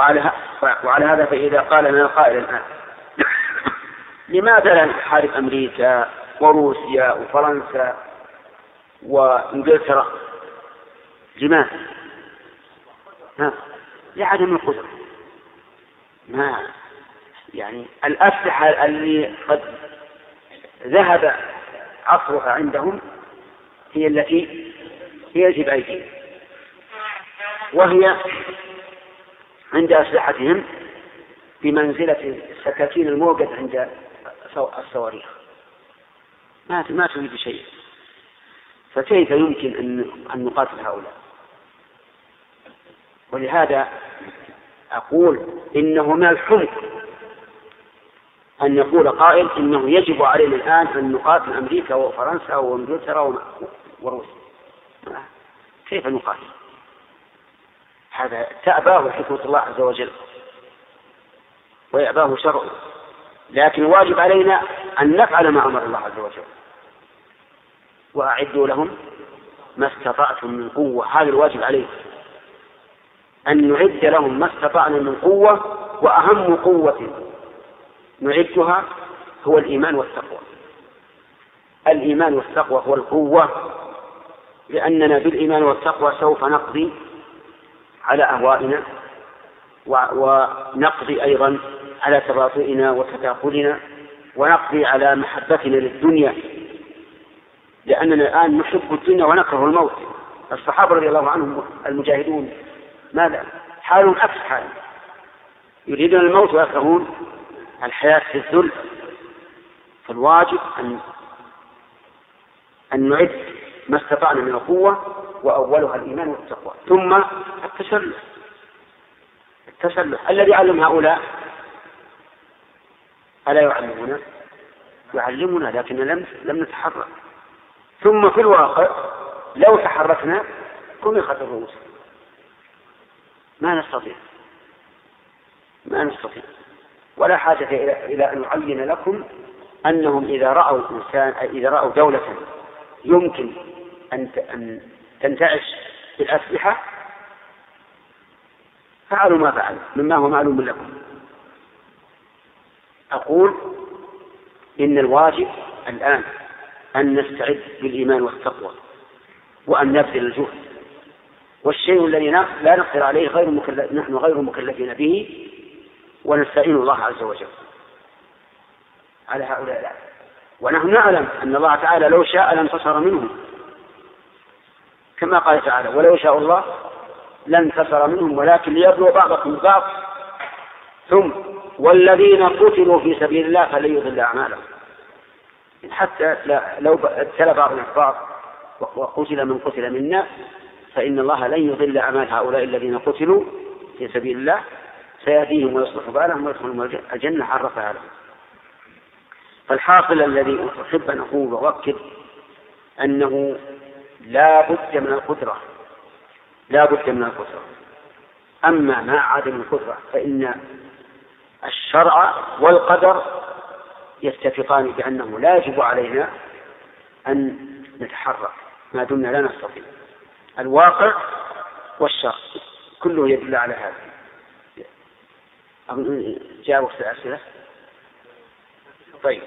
وعلى وعلى هذا فإذا قال لنا قائل الآن. لماذا لا نحارب أمريكا وروسيا وفرنسا وإنجلترا؟ لماذا؟ لعدم القدرة. ما يعني الأسلحة اللي قد ذهب عصرها عندهم هي التي هي التي بأيديهم. وهي عند أسلحتهم بمنزلة السكاكين الموجد عند الصواريخ ما ما تريد شيء فكيف يمكن أن أن نقاتل هؤلاء؟ ولهذا أقول إنه من الحمق أن يقول قائل إنه يجب علينا الآن أن نقاتل أمريكا وفرنسا وإنجلترا وروسيا كيف نقاتل؟ هذا تأباه حكمة الله عز وجل ويأباه شرعه. لكن الواجب علينا أن نفعل ما أمر الله عز وجل. وأعدوا لهم ما استطعتم من قوة. هذا الواجب علينا أن نعد لهم ما استطعنا من قوة وأهم قوة نعدها هو الإيمان والتقوى. الإيمان والتقوى هو القوة. لأننا بالإيمان والتقوى سوف نقضي على أهوائنا ونقضي أيضا على تباطؤنا وتداخلنا ونقضي على محبتنا للدنيا. لأننا الآن نحب الدنيا ونكره الموت. الصحابة رضي الله عنهم المجاهدون ماذا؟ حالهم عكس حال يريدون الموت ويكرهون. الحياة في الذل فالواجب أن أن نعد ما استطعنا من القوة وأولها الإيمان والتقوى. ثم التسلح التسلح الذي علم هؤلاء ألا يعلمنا؟ يعلمنا لكن لم لم نتحرك. ثم في الواقع لو تحركنا كمخت الرؤوس ما نستطيع. ما نستطيع. ولا حاجة إلى أن نعين لكم أنهم إذا رأوا إنسان إذا رأوا دولة يمكن أن تنتعش بالأسلحة؟ فعلوا ما فعلوا مما هو معلوم لكم. أقول إن الواجب الآن أن نستعد بالإيمان والتقوى وأن نبذل الجهد. والشيء الذي لا نقدر عليه غير مكلف نحن غير مكلفين به ونستعين الله عز وجل على هؤلاء. لا ونحن نعلم أن الله تعالى لو شاء لانتصر منهم. كما قال تعالى ولو شاء الله لانتصر منهم ولكن ليبلو بعضكم ببعض ثم والذين قتلوا في سبيل الله فلن يضل أعمالهم. حتى لو ابتلى بعضنا البعض وقتل من قتل منا فإن الله لن يضل أعمال هؤلاء الذين قتلوا في سبيل الله. سيهديهم ويصلح بالهم ويدخلهم الجنة عرفها لهم فالحاصل الذي أحب أن أقول وأؤكد أنه لا بد من القدرة. لا بد من القدرة. أما مع عدم القدرة فإن الشرع والقدر يتفقان بأنه لا يجب علينا أن نتحرك. ما دمنا لا نستطيع. الواقع والشرع. كله يدل على هذا. جاء وقت الأسئلة؟ طيب.